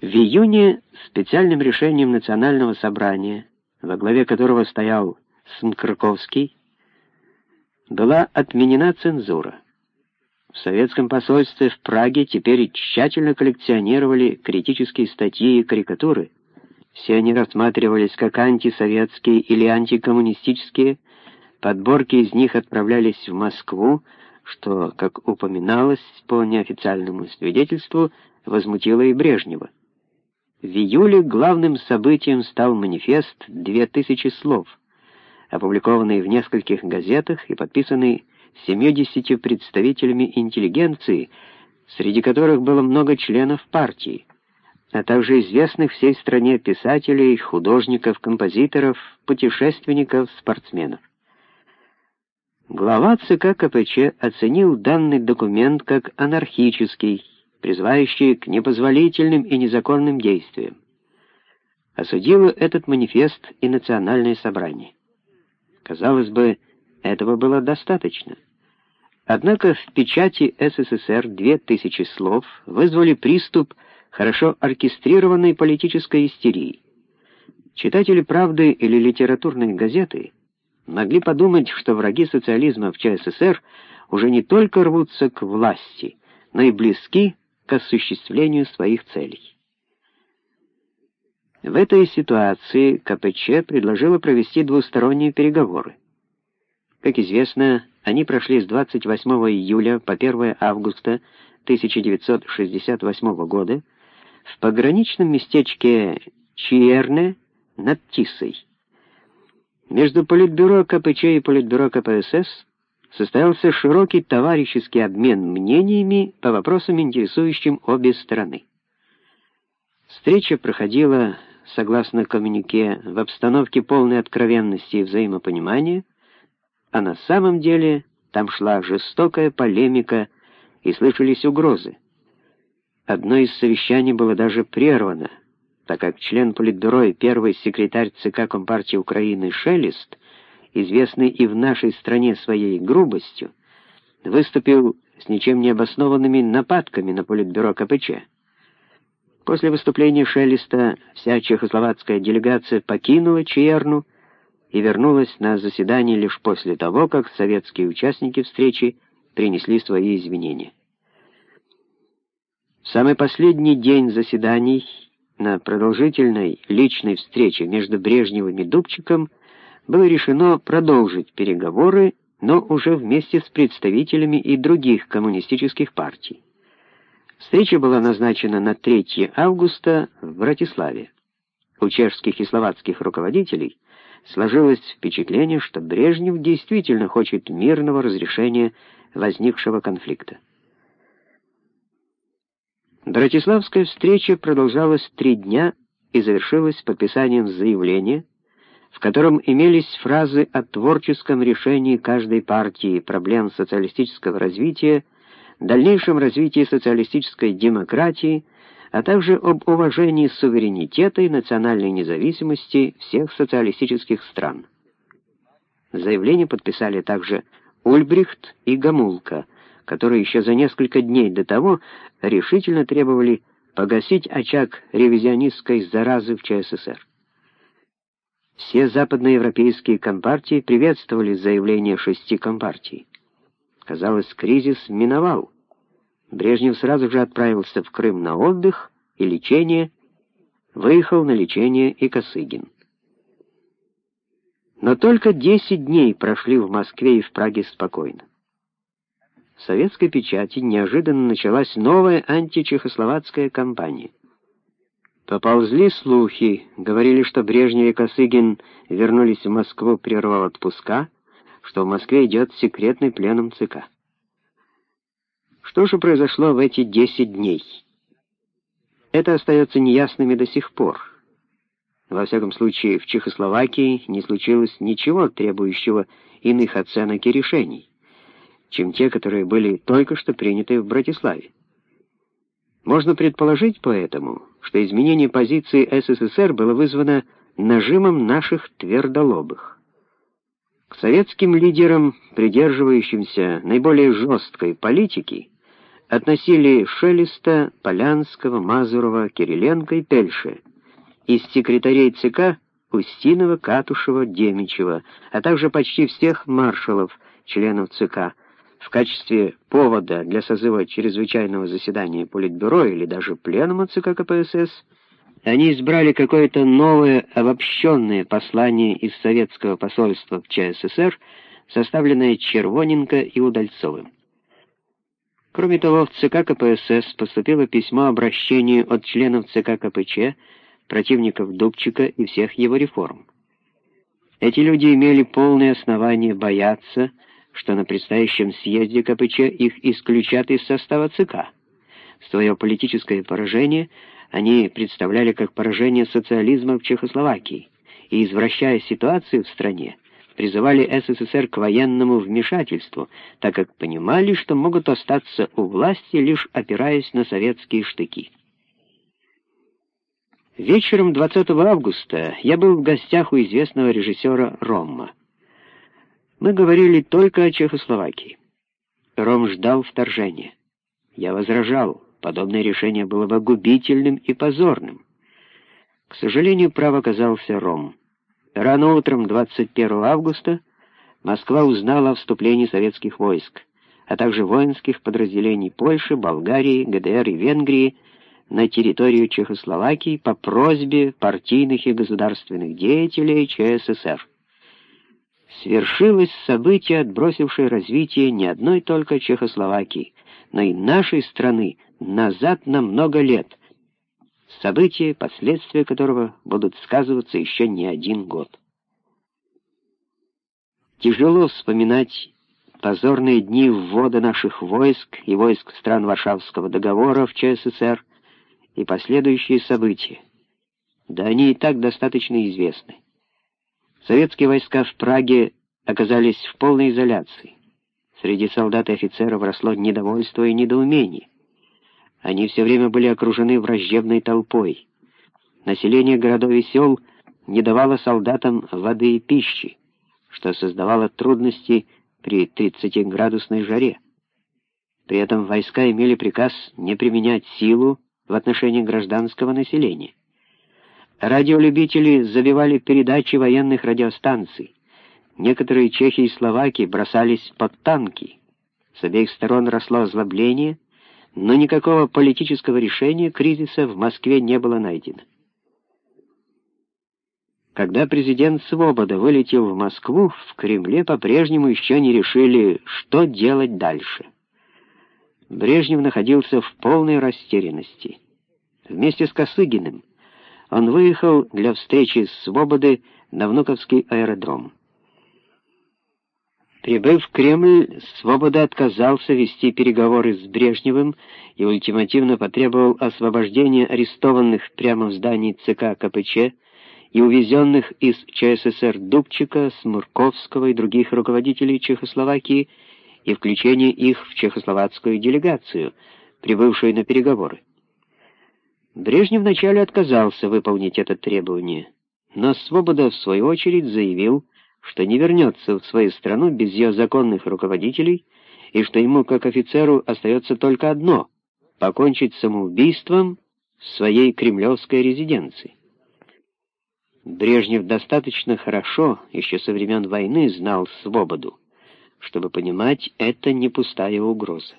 В июне специальным решением Национального собрания, во главе которого стоял Снкраковский, была отменена цензура. В советском посольстве в Праге теперь тщательно коллекционировали критические статьи и карикатуры. Все они рассматривались как антисоветские или антикоммунистические, подборки из них отправлялись в Москву, что, как упоминалось по неофициальному свидетельству, возмутило и Брежнева. В июле главным событием стал манифест «Две тысячи слов», опубликованный в нескольких газетах и подписанный 70 представителями интеллигенции, среди которых было много членов партии, а также известных всей стране писателей, художников, композиторов, путешественников, спортсменов. Глава ЦК КПЧ оценил данный документ как анархический, призывающий к непозволительным и незаконным действиям. Осудило этот манифест и Национальное собрание. Казалось бы, этого было достаточно. Однако в печати СССР две тысячи слов вызвали приступ хорошо оркестрированной политической истерии. Читатели «Правды» или литературной газеты могли подумать, что враги социализма в ЧССР уже не только рвутся к власти, но и близки к осуществлению своих целей. В этой ситуации КПЧ предложила провести двусторонние переговоры. Как известно, они прошли с 28 июля по 1 августа 1968 года в пограничном местечке Чиерне над Тисой. Между Политбюро КПЧ и Политбюро КПСС состоялся широкий товарищеский обмен мнениями по вопросам, интересующим обе стороны. Встреча проходила, согласно коммюнике, в обстановке полной откровенности и взаимопонимания, а на самом деле там шла жестокая полемика и слышались угрозы. Одно из совещаний было даже прервано, так как член Политбюро и первый секретарь ЦК Компартии Украины Шелест известный и в нашей стране своей грубостью, выступил с ничем не обоснованными нападками на политбюро КПЧ. После выступления Шелеста вся чехословацкая делегация покинула Чиерну и вернулась на заседание лишь после того, как советские участники встречи принесли свои извинения. В самый последний день заседаний на продолжительной личной встрече между Брежневым и Дубчиком было решено продолжить переговоры, но уже вместе с представителями и других коммунистических партий. Встреча была назначена на 3 августа в Братиславе. У чешских и словацких руководителей сложилось впечатление, что Брежнев действительно хочет мирного разрешения возникшего конфликта. Братиславская встреча продолжалась три дня и завершилась подписанием заявления, в котором имелись фразы о творческом решении каждой партии проблем социалистического развития, дальнейшем развитии социалистической демократии, а также об уважении суверенитета и национальной независимости всех социалистических стран. Заявление подписали также Ульбрихт и Гамулка, которые еще за несколько дней до того решительно требовали погасить очаг ревизионистской заразы в ЧССР. Все западноевропейские компартии приветствовали заявление шести компартий. Казалось, кризис миновал. Брежнев сразу же отправился в Крым на отдых и лечение, выехал на лечение и Косыгин. Но только 10 дней прошли в Москве и в Праге спокойно. В советской печати неожиданно началась новая античехословацкая кампания. Поползли слухи, говорили, что Брежнев и Косыгин вернулись в Москву, прервав отпуска, что в Москве идет секретный пленум ЦК. Что же произошло в эти 10 дней? Это остается неясным и до сих пор. Во всяком случае, в Чехословакии не случилось ничего, требующего иных оценок и решений, чем те, которые были только что приняты в Братиславе. Можно предположить поэтому, что изменение позиции СССР было вызвано нажимом наших твердолобых. К советским лидерам, придерживающимся наиболее жесткой политики, относили Шелеста, Полянского, Мазурова, Кириленко и Пельше. Из секретарей ЦК Устинова, Катушева, Демичева, а также почти всех маршалов, членов ЦК, в качестве повода для созыва чрезвычайного заседания Политбюро или даже пленума ЦК КПСС, они избрали какое-то новое обобщенное послание из советского посольства в ЧССР, составленное Червоненко и Удальцовым. Кроме того, в ЦК КПСС поступило письмо обращения от членов ЦК КПЧ, противников Дубчика и всех его реформ. Эти люди имели полное основание бояться, что на предстоящем съезде КПЧ их исключат из состава ЦК. Свое политическое поражение они представляли как поражение социализма в Чехословакии и, извращая ситуацию в стране, призывали СССР к военному вмешательству, так как понимали, что могут остаться у власти, лишь опираясь на советские штыки. Вечером 20 августа я был в гостях у известного режиссера Ромма. Мы говорили только о Чехословакии. Ром ждал вторжения. Я возражал, подобное решение было бы губительным и позорным. К сожалению, прав оказался Ром. Рано утром 21 августа Москва узнала о вступлении советских войск, а также воинских подразделений Польши, Болгарии, ГДР и Венгрии на территорию Чехословакии по просьбе партийных и государственных деятелей ЧССР свершилось событие, отбросившее развитие не одной только Чехословакии, но и нашей страны назад на много лет. Событие, последствия которого будут сказываться еще не один год. Тяжело вспоминать позорные дни ввода наших войск и войск стран Варшавского договора в ЧССР и последующие события. Да они и так достаточно известны. Советские войска в Праге оказались в полной изоляции. Среди солдат и офицеров росло недовольство и недоумение. Они все время были окружены враждебной толпой. Население городов и сел не давало солдатам воды и пищи, что создавало трудности при 30-градусной жаре. При этом войска имели приказ не применять силу в отношении гражданского населения. Радиолюбители забивали передачи военных радиостанций. Некоторые чехи и словаки бросались под танки. С обеих сторон росло озлобление, но никакого политического решения кризиса в Москве не было найдено. Когда президент Свобода вылетел в Москву, в Кремле по-прежнему еще не решили, что делать дальше. Брежнев находился в полной растерянности. Вместе с Косыгиным он выехал для встречи с Свободы на Внуковский аэродром. Прибыв в Кремль, Свобода отказался вести переговоры с Брежневым и ультимативно потребовал освобождения арестованных прямо в здании ЦК КПЧ и увезенных из ЧССР Дубчика, Смурковского и других руководителей Чехословакии и включения их в чехословацкую делегацию, прибывшую на переговоры. Брежнев вначале отказался выполнить это требование, но Свобода, в свою очередь, заявил, что не вернется в свою страну без ее законных руководителей и что ему, как офицеру, остается только одно — покончить самоубийством в своей кремлевской резиденции. Брежнев достаточно хорошо, еще со времен войны, знал свободу, чтобы понимать, это не пустая угроза.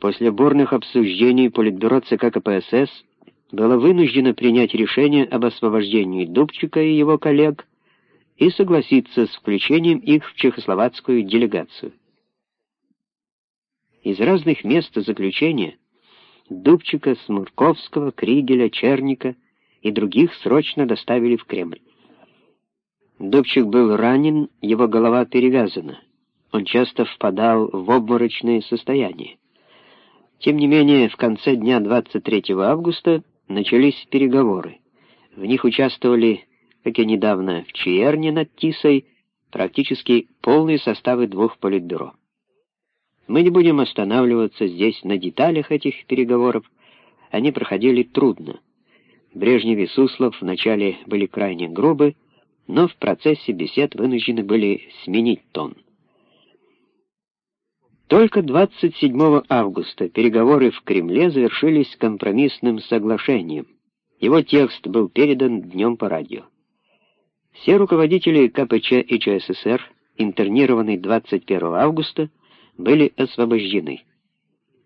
После бурных обсуждений Политбюро ЦК КПСС было вынуждено принять решение об освобождении Дубчика и его коллег и согласиться с включением их в чехословацкую делегацию. Из разных мест заключения Дубчика, Смурковского, Кригеля, Черника и других срочно доставили в Кремль. Дубчик был ранен, его голова перевязана. Он часто впадал в обморочное состояние. Тем не менее, в конце дня 23 августа начались переговоры. В них участвовали, как и недавно в Чиерне над Тисой, практически полные составы двух политбюро. Мы не будем останавливаться здесь на деталях этих переговоров, они проходили трудно. Брежнев и Суслов вначале были крайне грубы, но в процессе бесед вынуждены были сменить тон. Только 27 августа переговоры в Кремле завершились компромиссным соглашением. Его текст был передан днем по радио. Все руководители КПЧ и ЧССР, интернированные 21 августа, были освобождены.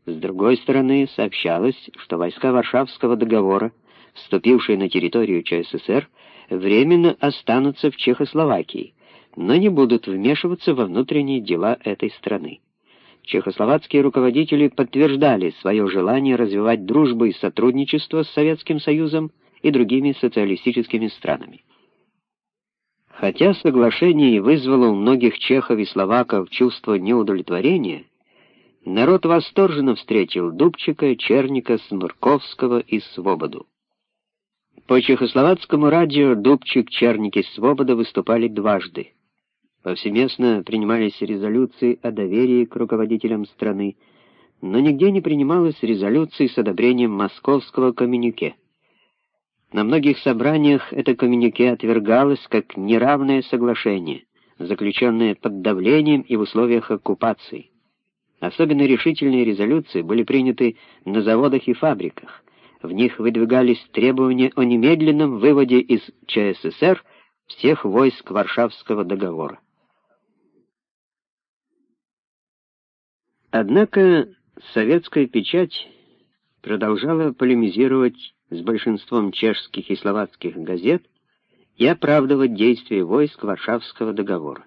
С другой стороны, сообщалось, что войска Варшавского договора, вступившие на территорию ЧССР, временно останутся в Чехословакии, но не будут вмешиваться во внутренние дела этой страны. Чехословацкие руководители подтверждали свое желание развивать дружбу и сотрудничество с Советским Союзом и другими социалистическими странами. Хотя соглашение вызвало у многих чехов и словаков чувство неудовлетворения, народ восторженно встретил Дубчика, Черника, Смырковского и Свободу. По чехословацкому радио Дубчик, Черник и Свобода выступали дважды. Повсеместно принимались резолюции о доверии к руководителям страны, но нигде не принималось резолюции с одобрением московского коммюнике. На многих собраниях это коммюнике отвергалось как неравное соглашение, заключенное под давлением и в условиях оккупации. Особенно решительные резолюции были приняты на заводах и фабриках. В них выдвигались требования о немедленном выводе из ЧССР всех войск Варшавского договора. Однако советская печать продолжала полемизировать с большинством чешских и словацких газет и оправдывать действия войск Варшавского договора.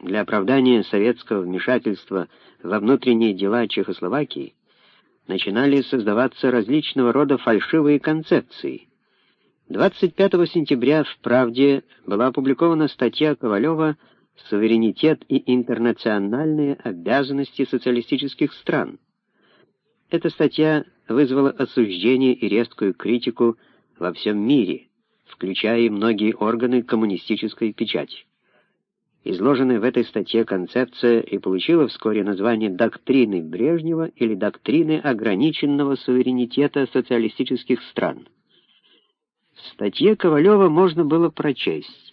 Для оправдания советского вмешательства во внутренние дела Чехословакии начинали создаваться различного рода фальшивые концепции. 25 сентября в «Правде» была опубликована статья Ковалева «Суверенитет и интернациональные обязанности социалистических стран», эта статья вызвала осуждение и резкую критику во всем мире, включая и многие органы коммунистической печати. Изложенная в этой статье концепция и получила вскоре название «доктрины Брежнева» или «доктрины ограниченного суверенитета социалистических стран». В статье Ковалева можно было прочесть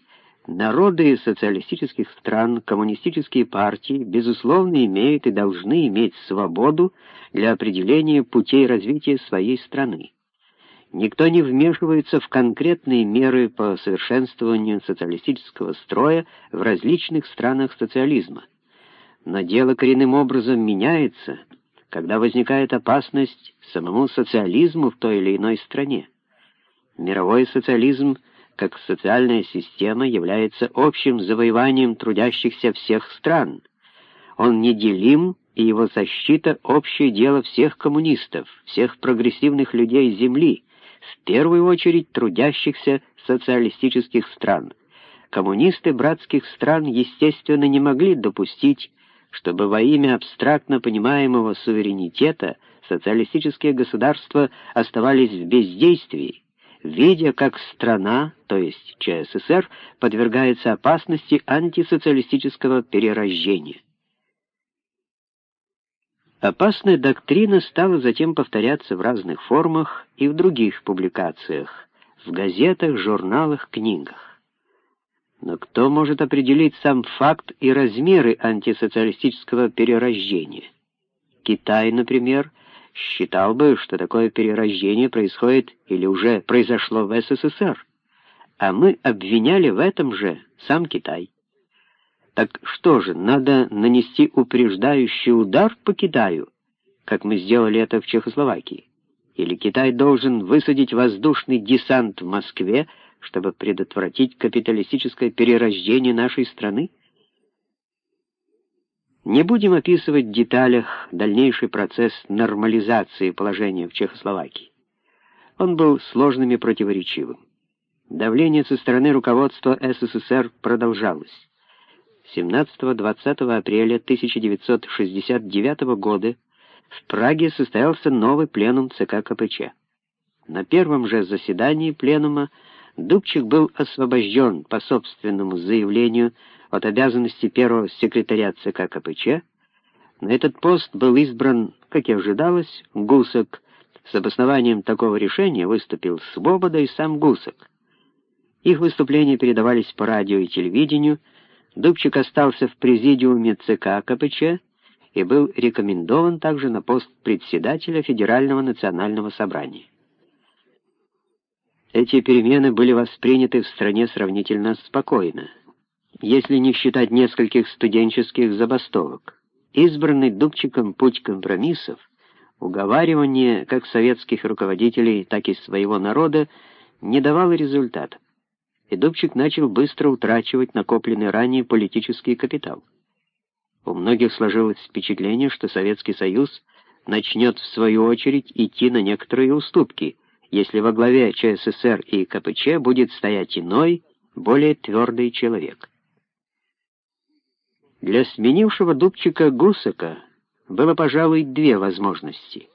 Народы социалистических стран, коммунистические партии, безусловно, имеют и должны иметь свободу для определения путей развития своей страны. Никто не вмешивается в конкретные меры по совершенствованию социалистического строя в различных странах социализма. Но дело коренным образом меняется, когда возникает опасность самому социализму в той или иной стране. Мировой социализм – как социальная система является общим завоеванием трудящихся всех стран. Он неделим, и его защита — общее дело всех коммунистов, всех прогрессивных людей Земли, в первую очередь трудящихся социалистических стран. Коммунисты братских стран, естественно, не могли допустить, чтобы во имя абстрактно понимаемого суверенитета социалистические государства оставались в бездействии, видя, как страна, то есть ЧССР, подвергается опасности антисоциалистического перерождения. Опасная доктрина стала затем повторяться в разных формах и в других публикациях, в газетах, журналах, книгах. Но кто может определить сам факт и размеры антисоциалистического перерождения? Китай, например, — считал бы, что такое перерождение происходит или уже произошло в СССР, а мы обвиняли в этом же сам Китай. Так что же, надо нанести упреждающий удар по Китаю, как мы сделали это в Чехословакии? Или Китай должен высадить воздушный десант в Москве, чтобы предотвратить капиталистическое перерождение нашей страны? Не будем описывать в деталях дальнейший процесс нормализации положения в Чехословакии. Он был сложным и противоречивым. Давление со стороны руководства СССР продолжалось. 17-20 апреля 1969 года в Праге состоялся новый пленум ЦК КПЧ. На первом же заседании пленума Дубчик был освобожден по собственному заявлению от обязанности первого секретаря ЦК КПЧ, на этот пост был избран, как и ожидалось, Гусок. С обоснованием такого решения выступил Свобода и сам Гусок. Их выступления передавались по радио и телевидению, Дубчик остался в президиуме ЦК КПЧ и был рекомендован также на пост председателя Федерального национального собрания. Эти перемены были восприняты в стране сравнительно спокойно, если не считать нескольких студенческих забастовок. Избранный Дубчиком путь компромиссов, уговаривание как советских руководителей, так и своего народа не давало результата, и Дубчик начал быстро утрачивать накопленный ранее политический капитал. У многих сложилось впечатление, что Советский Союз начнет в свою очередь идти на некоторые уступки – если во главе ЧССР и КПЧ будет стоять иной, более твердый человек. Для сменившего Дубчика Гусака было, пожалуй, две возможности.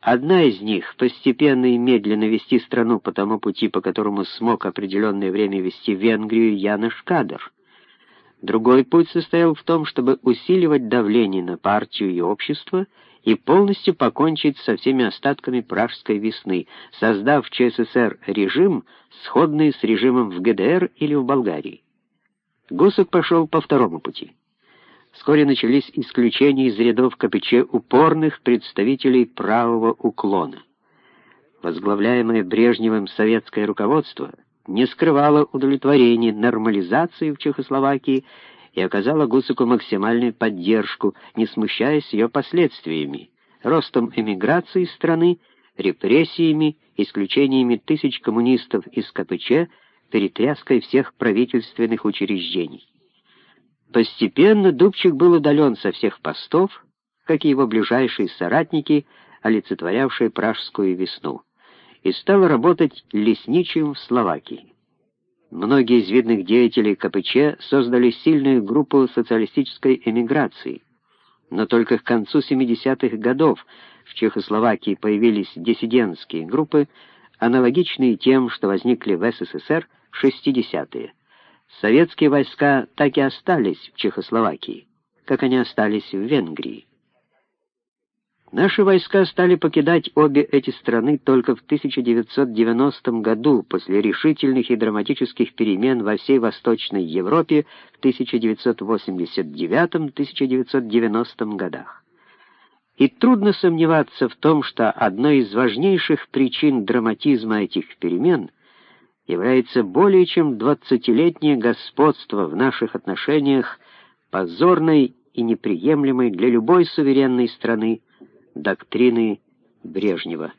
Одна из них — постепенно и медленно вести страну по тому пути, по которому смог определенное время вести Венгрию Янош Кадр. Другой путь состоял в том, чтобы усиливать давление на партию и общество — и полностью покончить со всеми остатками пражской весны, создав в ЧССР режим, сходный с режимом в ГДР или в Болгарии. Гусак пошел по второму пути. Вскоре начались исключения из рядов КПЧ упорных представителей правого уклона. Возглавляемое Брежневым советское руководство не скрывало удовлетворения нормализацией в Чехословакии и оказала Гусаку максимальную поддержку, не смущаясь ее последствиями, ростом эмиграции страны, репрессиями, исключениями тысяч коммунистов из КПЧ, перетряской всех правительственных учреждений. Постепенно Дубчик был удален со всех постов, как и его ближайшие соратники, олицетворявшие пражскую весну, и стал работать лесничим в Словакии. Многие из видных деятелей КПЧ создали сильную группу социалистической эмиграции, но только к концу 70-х годов в Чехословакии появились диссидентские группы, аналогичные тем, что возникли в СССР в 60-е. Советские войска так и остались в Чехословакии, как они остались в Венгрии. Наши войска стали покидать обе эти страны только в 1990 году, после решительных и драматических перемен во всей Восточной Европе в 1989-1990 годах. И трудно сомневаться в том, что одной из важнейших причин драматизма этих перемен является более чем двадцатилетнее господство в наших отношениях позорной и неприемлемой для любой суверенной страны доктрины Брежнева.